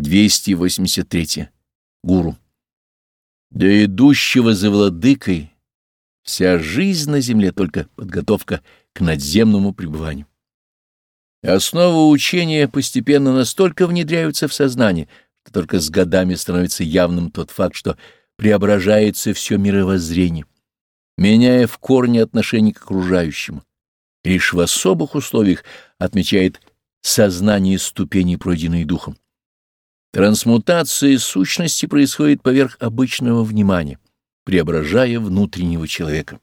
283. Гуру. Для идущего за владыкой вся жизнь на земле только подготовка к надземному пребыванию. Основы учения постепенно настолько внедряются в сознание, что только с годами становится явным тот факт, что преображается все мировоззрение, меняя в корне отношение к окружающему. Лишь в особых условиях отмечает сознание ступени, пройденные духом. Трансмутация сущности происходит поверх обычного внимания, преображая внутреннего человека.